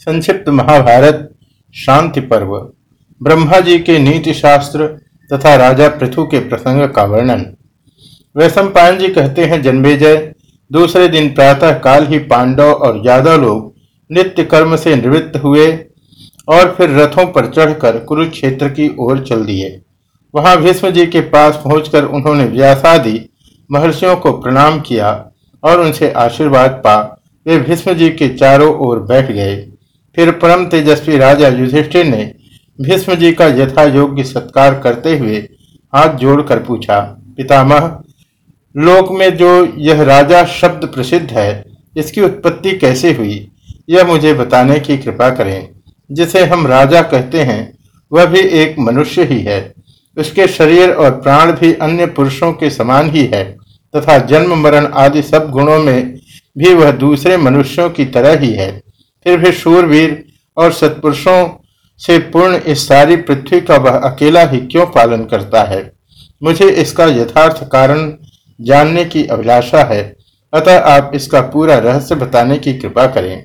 संक्षिप्त महाभारत, शांति पर्व, ब्रह्मा जी के नीति शास्त्र तथा राजा पृथु के प्रसंग का वर्णन। वैशंपायन जी कहते हैं, जन्मेजय, दूसरे दिन प्रातः काल ही पांडव और यादव लोग नित्य कर्म से निवृत्त हुए और फिर रथों पर चढ़कर कुरुक्षेत्र की ओर चल दिए। वहाँ भीष्म जी के पास पहुंचकर उन्होंने व्यासादि महर्षियों को प्रणाम किया और उनसे आशीर्वाद पा। वे भीष्म जी के चारों ओर बैठ गए। फिर परम तेजस्वी राजा युधिष्ठिर ने भीष्म जी का यथा योग्य सत्कार करते हुए हाथ जोड़कर पूछा, पितामह, लोक में जो यह राजा शब्द प्रसिद्ध है, इसकी उत्पत्ति कैसे हुई? यह मुझे बताने की कृपा करें। जिसे हम राजा कहते हैं, वह भी एक मनुष्य ही है। उसके शरीर और प्राण भी अन्य पुरुषों के समान ही है, तथा जन्म मरण आदि सब गुणों में भी वह दूसरे मनुष्यों की तरह ही है। फिर भी शूरवीर और सत्पुरुषों से पूर्ण इस सारी पृथ्वी का वह अकेला ही क्यों पालन करता है? मुझे इसका यथार्थ कारण जानने की अभिलाषा है। अतः आप इसका पूरा रहस्य बताने की कृपा करें।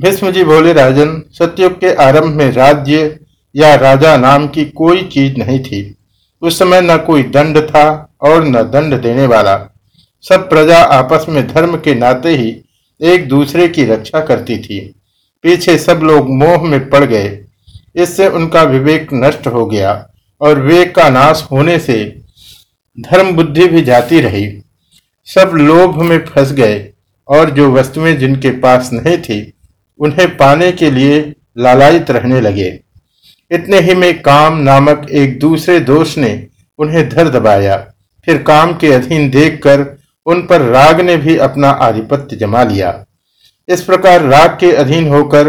भीष्मी बोले, राजन, सत्युग के आरंभ में राज्य या राजा नाम की कोई चीज़ नहीं थी। उस समय न कोई दंड था और न दंड देने वाला। सब प्रजा आपस में धर्म के नाते ही एक दूसरे की रक्षा करती थी। पीछे सब लोग मोह में पड़ गए। इससे उनका विवेक नष्ट हो गया और विवेक का नाश होने से धर्म बुद्धि भी जाती रही। सब लोभ में फंस गए और जो वस्तुएँ जिनके पास नहीं थी, उन्हें पाने के लिए लालायित रहने लगे। इतने ही में काम नामक एक दूसरे दोष ने उन्हें धर दबाया। फिर काम के अधीन देखकर उन पर राग ने भी अपना आधिपत्य जमा लिया। इस प्रकार राग के अधीन होकर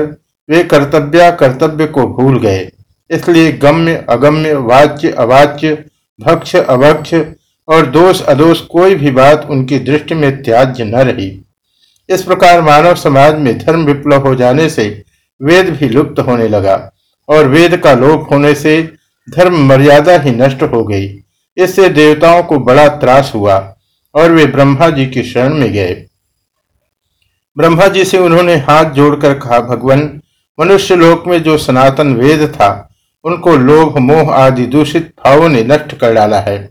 वे कर्तव्य कर्तव्य को भूल गए। इसलिए गम्य, अगम्य, वाच्य, अवाच्य, भक्ष अभक्ष और दोष, अदोष कोई भी बात उनकी दृष्टि में त्याज्य न रही। इस प्रकार मानव समाज में धर्म विप्लव हो जाने से वेद भी लुप्त होने लगा और वेद का लोप होने से धर्म मर्यादा ही नष्ट हो गई। इससे देवताओं को बड़ा त्रास हुआ। और वे ब्रह्मा जी की शरण में गए। ब्रह्मा जी से उन्होंने हाथ जोड़कर कहा, भगवान, मनुष्य लोक में जो सनातन वेद था, उनको लोभ, मोह आदि दूषित भावों ने नष्ट कर डाला है।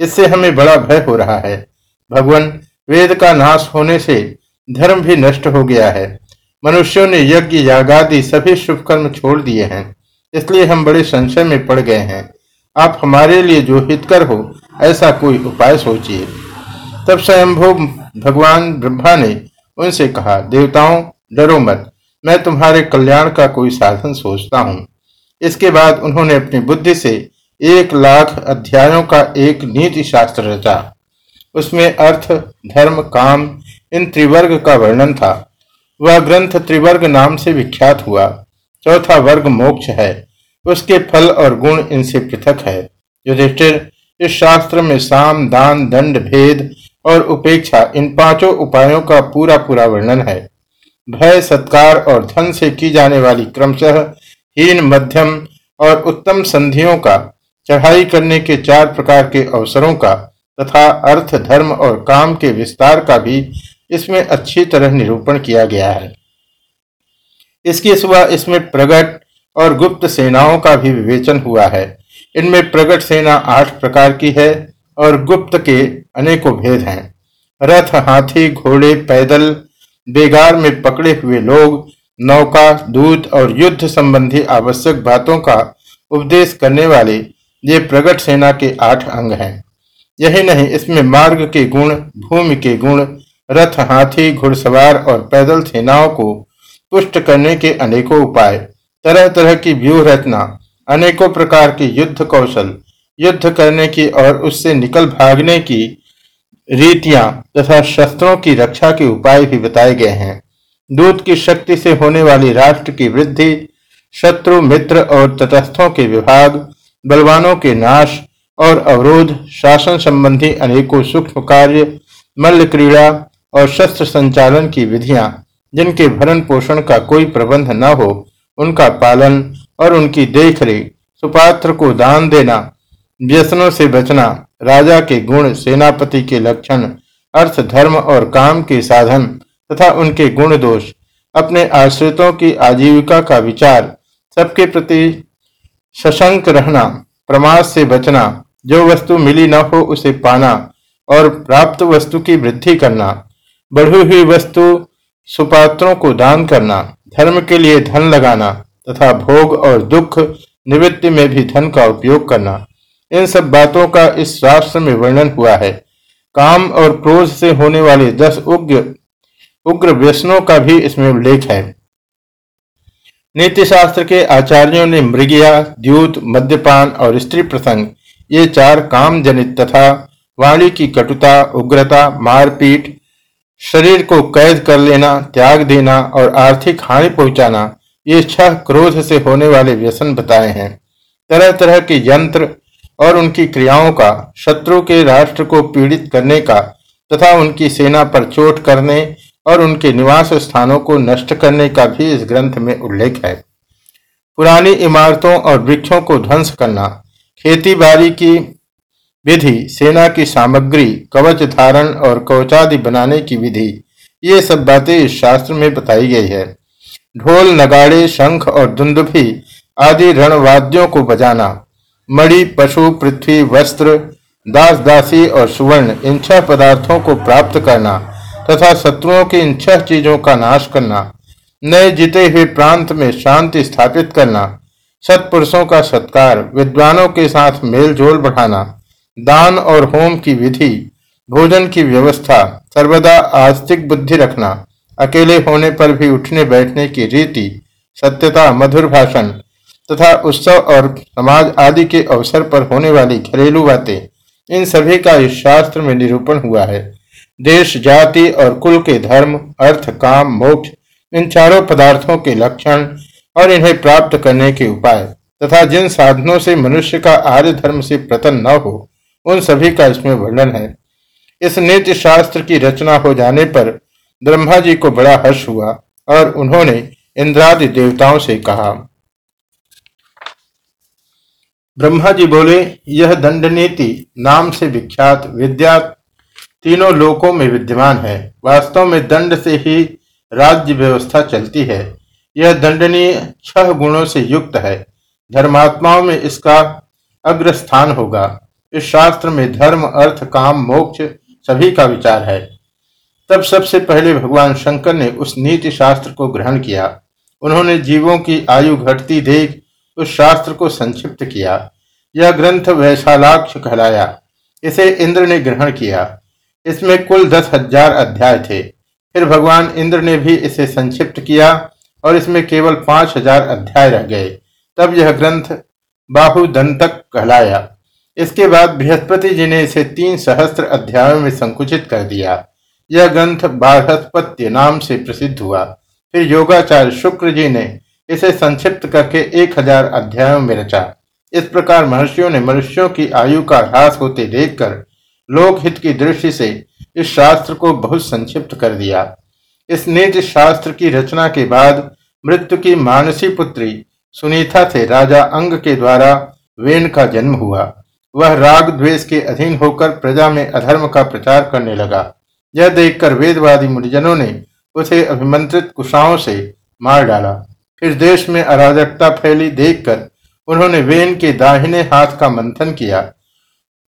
इससे हमें बड़ा भय हो रहा है। भगवान, वेद का नाश होने से धर्म भी नष्ट हो गया है। मनुष्यों ने यज्ञ यागादि सभी शुभ कर्म छोड़ दिए हैं। इसलिए हम बड़े संशय में पड़ गए हैं। आप हमारे लिए जो हितकर हो, ऐसा कोई उपाय सोचिए। तब स्वयंभू भगवान ब्रह्मा ने उनसे कहा, देवताओं, डरो मत। मैं तुम्हारे कल्याण का कोई साधन सोचता हूँ। इसके बाद उन्होंने अपनी बुद्धि से एक लाख अध्यायों का एक नीति शास्त्र रचा। उसमें अर्थ, धर्म, काम, इन त्रिवर्ग का वर्णन था। वह ग्रंथ त्रिवर्ग नाम से विख्यात हुआ। चौथा वर्ग मोक्ष है। उसके फल और गुण इनसे पृथक है। युधिष्ठिर, इस शास्त्र में साम, दान, दंड, भेद और उपेक्षा इन पाँचों उपायों का पूरा पूरा वर्णन है। भय, सत्कार और धन से की जाने वाली क्रमशः हीन, मध्यम और उत्तम संधियों का, चढ़ाई करने के चार प्रकार के अवसरों का तथा अर्थ, धर्म और काम के विस्तार का भी इसमें अच्छी तरह निरूपण किया गया है। इसके सिवा इसमें प्रगट और गुप्त सेनाओं का भी विवेचन हुआ है। इनमें प्रगट सेना आठ प्रकार की है। और गुप्त के अनेकों भेद हैं। रथ, हाथी, घोड़े, पैदल, बेगार में पकड़े हुए लोग, नौका, दूत और युद्ध संबंधी आवश्यक बातों का उपदेश करने वाले, ये प्रगट सेना के आठ अंग हैं। यही नहीं, इसमें मार्ग के गुण, भूमि के गुण, रथ, हाथी, घुड़सवार और पैदल सेनाओं को पुष्ट करने के अनेकों उपाय तरह तरह की व्यूह रचना, अनेकों प्रकार के युद्ध कौशल युद्ध करने की और उससे निकल भागने की रीतियाँ तथा शस्त्रों की रक्षा के उपाय भी बताए गए हैं। दूत की शक्ति से होने वाली राष्ट्र की वृद्धि, शत्रु, मित्र और तटस्थों के विभाग, बलवानों के नाश और अवरोध, शासन संबंधी अनेकों सूक्ष्म कार्य, मल्ल क्रीड़ा और शस्त्र संचालन की विधियाँ, जिनके भरण पोषण का कोई प्रबंध न हो, उनका पालन और उनकी देखरेख, सुपात्र को दान देना व्यसनों से बचना, राजा के गुण, सेनापति के लक्षण, अर्थ, धर्म और काम के साधन तथा उनके गुण दोष, अपने आश्रितों की आजीविका का विचार, सबके प्रति सशंक रहना, प्रमाद से बचना, जो वस्तु मिली न हो उसे पाना और प्राप्त वस्तु की वृद्धि करना, बढ़ी हुई वस्तु सुपात्रों को दान करना, धर्म के लिए धन लगाना तथा भोग और दुख निवृत्ति में भी धन का उपयोग करना। इन सब बातों का इस शास्त्र में वर्णन हुआ है। काम और क्रोध से होने वाले दस उग्र उग्र व्यसनों का भी इसमें उल्लेख है। नीति शास्त्र के आचार्यों ने मृगिया, द्यूत, मद्यपान और स्त्री प्रसंग, ये चार काम जनित तथा वाणी की कटुता, उग्रता, मारपीट, शरीर को कैद कर लेना, त्याग देना और आर्थिक हानि पहुंचाना, ये छह क्रोध से होने वाले व्यसन बताए हैं। तरह तरह के यंत्र और उनकी क्रियाओं का शत्रु के राष्ट्र को पीड़ित करने का, तथा उनकी सेना पर चोट करने और उनके निवास स्थानों को नष्ट करने का भी इस ग्रंथ में उल्लेख है। पुरानी इमारतों और वृक्षों को ध्वंस करना खेती बाड़ी की विधि, सेना की सामग्री, कवच धारण और कवचादि बनाने की विधि, ये सब बातें इस शास्त्र में बताई गई है। ढोल, नगाड़े, शंख और दुंदुभी आदि रणवाद्यों को बजाना मणि, पशु, पृथ्वी, वस्त्र, दास, दासी और सुवर्ण, इन छह पदार्थों को प्राप्त करना तथा शत्रुओं की इन छह चीज़ों का नाश करना, नए जीते हुए प्रांत में शांति स्थापित करना, सत्पुरुषों का सत्कार, विद्वानों के साथ मेल जोल बढ़ाना, दान और होम की विधि, भोजन की व्यवस्था, सर्वदा आस्तिक बुद्धि रखना, अकेले होने पर भी उठने बैठने की रीति, सत्यता, मधुर भाषण तथा उत्सव और समाज आदि के अवसर पर होने वाली घरेलू बातें, इन सभी का इस शास्त्र में निरूपण हुआ है। देश, जाति और कुल के धर्म, अर्थ, काम, मोक्ष, इन चारों पदार्थों के लक्षण और इन्हें प्राप्त करने के उपाय, तथा जिन साधनों से मनुष्य का आर्य धर्म से प्रतन न हो, उन सभी का इसमें वर्णन है। इस नीति शास्त्र की रचना हो जाने पर ब्रह्मा जी को बड़ा हर्ष हुआ और उन्होंने इंद्रादि देवताओं से कहा ब्रह्मा जी बोले, यह दंड नीति नाम से विख्यात विद्या तीनों लोकों में विद्यमान है। वास्तव में दंड से ही राज्य व्यवस्था चलती है। यह दंडनीय छह गुणों से युक्त है। धर्मात्माओं में इसका अग्रस्थान होगा। इस शास्त्र में धर्म, अर्थ, काम, मोक्ष सभी का विचार है। तब सबसे पहले भगवान शंकर ने उस नीति शास्त्र को ग्रहण किया। उन्होंने जीवों की आयु घटती देख उस शास्त्र को संक्षिप्त किया। यह ग्रंथ वैशालाक्ष कहलाया। इसे इंद्र ने ग्रहण किया। इसमें कुल दस हज़ार अध्याय थे। फिर भगवान इंद्र ने भी इसे संक्षिप्त किया और इसमें केवल पाँच हज़ार अध्याय रह गए। तब यह ग्रंथ बाहुदंतक कहलाया। इसके बाद बृहस्पति जी ने इसे तीन सहस्त्र अध्यायों में संकुचित कर दिया। यह ग्रंथ बारहस्पत्य नाम से प्रसिद्ध हुआ। फिर योगाचार्य शुक्र जी ने इसे संक्षिप्त करके एक हज़ार अध्यायों में रचा। इस प्रकार महर्षियों ने मनुष्यों की आयु का ह्रास होते देखकर लोकहित की दृष्टि से इस शास्त्र को बहुत संक्षिप्त कर दिया। इस नीति शास्त्र की रचना के बाद मृत्यु की मानसी पुत्री सुनीता से राजा अंग के द्वारा वेण का जन्म हुआ। वह राग द्वेष के अधीन होकर प्रजा में अधर्म का प्रचार करने लगा। यह देखकर वेदवादी मुनिजनों ने उसे अभिमंत्रित कुशाओं से मार डाला। फिर देश में अराजकता फैली देखकर उन्होंने वेन के दाहिने हाथ का मंथन किया।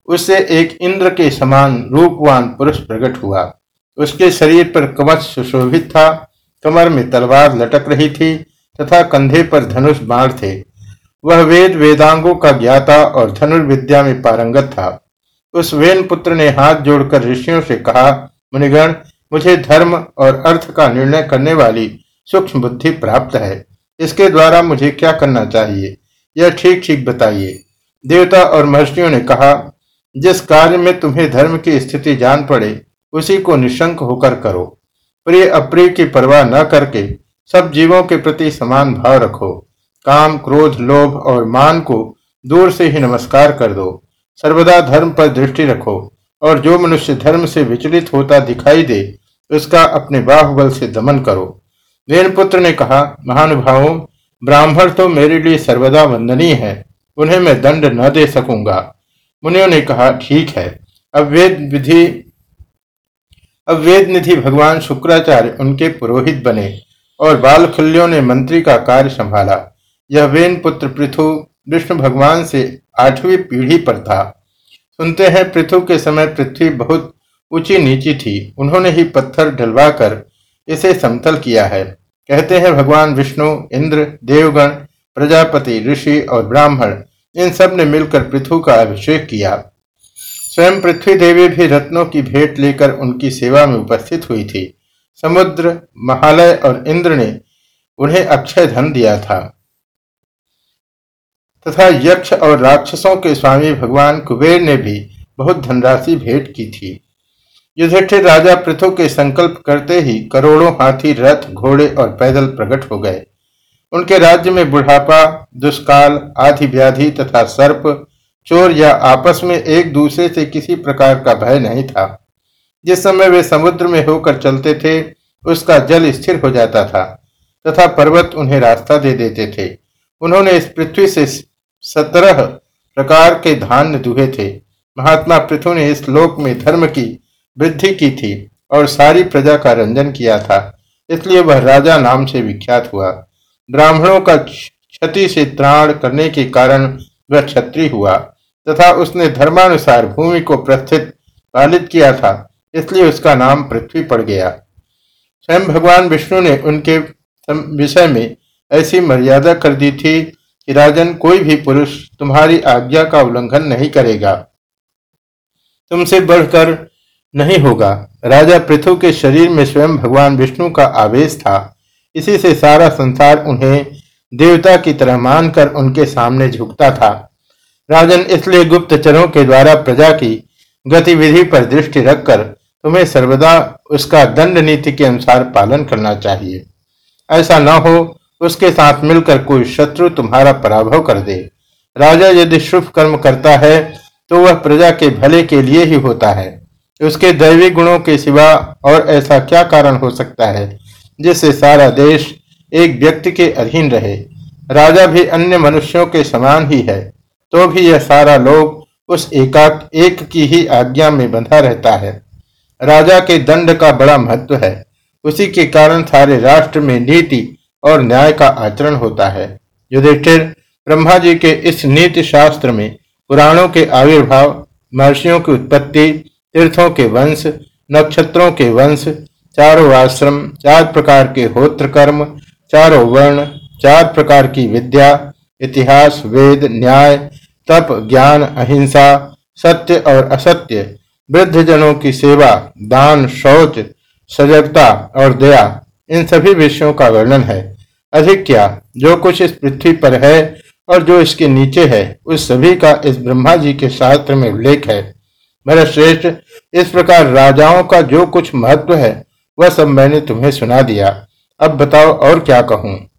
उससे एक इंद्र के समान रूपवान पुरुष प्रकट हुआ। उसके शरीर पर कवच सुशोभित था। कमर में तलवार लटक रही थी तथा कंधे पर धनुष बाण थे। वह वेद वेदांगों का ज्ञाता और धनुर्विद्या में पारंगत था। उस वेन पुत्र ने हाथ जोड़कर ऋषियों से कहा, मुनिगण, मुझे धर्म और अर्थ का निर्णय करने वाली सूक्ष्म बुद्धि प्राप्त है। इसके द्वारा मुझे क्या करना चाहिए? यह ठीक ठीक बताइए। देवता और महर्षियों ने कहा, जिस कार्य में तुम्हें धर्म की स्थिति जान पड़े, उसी को निशंक होकर करो। प्रिय अप्रिय की परवाह न करके सब जीवों के प्रति समान भाव रखो। काम, क्रोध, लोभ और मान को दूर से ही नमस्कार कर दो। सर्वदा धर्म पर दृष्टि रखो और जो मनुष्य धर्म से विचलित होता दिखाई दे, उसका अपने बाहुबल से दमन करो। पुत्र ने कहा, महानुभावों, ब्राह्मण तो मेरे लिए सर्वदा वंदनीय है, उन्हें मैं दंड न दे सकूँगा। मुनियों ने कहा, ठीक है, अब वेद विधि, अब वेद निधि भगवान शुक्राचार्य उनके पुरोहित बने और बालखुल्यों ने मंत्री का कार्य संभाला। यह वेन पुत्र पृथु विष्णु भगवान से आठवीं पीढ़ी पर था। सुनते हैं, पृथु के समय पृथ्वी बहुत ऊँची नीची थी। उन्होंने ही पत्थर ढलवाकर इसे समतल किया है। कहते हैं भगवान, विष्णु, इंद्र, देवगण, प्रजापति, ऋषि और ब्राह्मण। इन सबने मिलकर पृथु का अभिषेक किया। स्वयं पृथ्वी देवी भी रत्नों की भेंट लेकर उनकी सेवा में उपस्थित हुई थी। समुद्र, महालय और इंद्र ने उन्हें अक्षय धन दिया था। तथा यक्ष और राक्षसों के स्वामी भगवान कुबेर ने भी बहुत धनराशि भेंट की थी। युधिष्ठिर राजा पृथु के संकल्प करते ही करोड़ों हाथी, रथ, घोड़े और पैदल प्रकट हो गए। उनके राज्य में बुढ़ापा, दुष्काल आधि व्याधि तथा सर्प, चोर या आपस में एक दूसरे से किसी प्रकार का भय नहीं था। जिस समय वे समुद्र में होकर चलते थे, उसका जल स्थिर हो जाता था तथा पर्वत उन्हें रास्ता दे देते थे। उन्होंने इस पृथ्वी से सत्रह प्रकार के धान्य दुहे थे। महात्मा पृथु ने इस लोक में धर्म की वृद्धि की थी और सारी प्रजा का रंजन किया था। इसलिए वह राजा नाम से विख्यात हुआ। ब्राह्मणों का क्षति से त्राण करने के कारण वह क्षत्रिय हुआ तथा उसने धर्मानुसार भूमि को प्रस्थित पालित किया था, इसलिए उसका नाम पृथ्वी पड़ गया। स्वयं भगवान विष्णु ने उनके विषय में ऐसी मर्यादा कर दी थी कि राजन कोई भी पुरुष तुम्हारी आज्ञा का उल्लंघन नहीं करेगा। तुमसे बढ़कर नहीं होगा। राजा पृथु के शरीर में स्वयं भगवान विष्णु का आवेश था। इसी से सारा संसार उन्हें देवता की तरह मानकर उनके सामने झुकता था। राजन इसलिए गुप्तचरों के द्वारा प्रजा की गतिविधि पर दृष्टि रखकर तुम्हें सर्वदा उसका दंड नीति के अनुसार पालन करना चाहिए। ऐसा न हो, उसके साथ मिलकर कोई शत्रु तुम्हारा पराभव कर दे। राजा यदि शुभ कर्म करता है तो वह प्रजा के भले के लिए ही होता है। उसके दैवी गुणों के सिवा और ऐसा क्या कारण हो सकता है, जिससे सारा देश एक व्यक्ति के अधीन रहे? राजा भी अन्य मनुष्यों के समान ही है तो भी यह सारा लोग उस एकाक, एक की ही आज्ञा में बंधा रहता है। राजा के दंड का बड़ा महत्व है। उसी के कारण सारे राष्ट्र में नीति और न्याय का आचरण होता है। युधिष्ठिर, ब्रह्मा जी के इस नीति शास्त्र में पुराणों के आविर्भाव, महर्षियों की उत्पत्ति तीर्थों के वंश, नक्षत्रों के वंश, चारों आश्रम, चार प्रकार के होत्र कर्म चारों वर्ण, चार प्रकार की विद्या, इतिहास, वेद, न्याय, तप, ज्ञान, अहिंसा, सत्य और असत्य वृद्ध जनों की सेवा, दान, शौच, सजगता और दया, इन सभी विषयों का वर्णन है। अधिक क्या, जो कुछ इस पृथ्वी पर है और जो इसके नीचे है, उस सभी का इस ब्रह्मा जी के शास्त्र में उल्लेख है। मेरा श्रेष्ठ, इस प्रकार राजाओं का जो कुछ महत्व है, वह सब मैंने तुम्हें सुना दिया। अब बताओ और क्या कहूँ?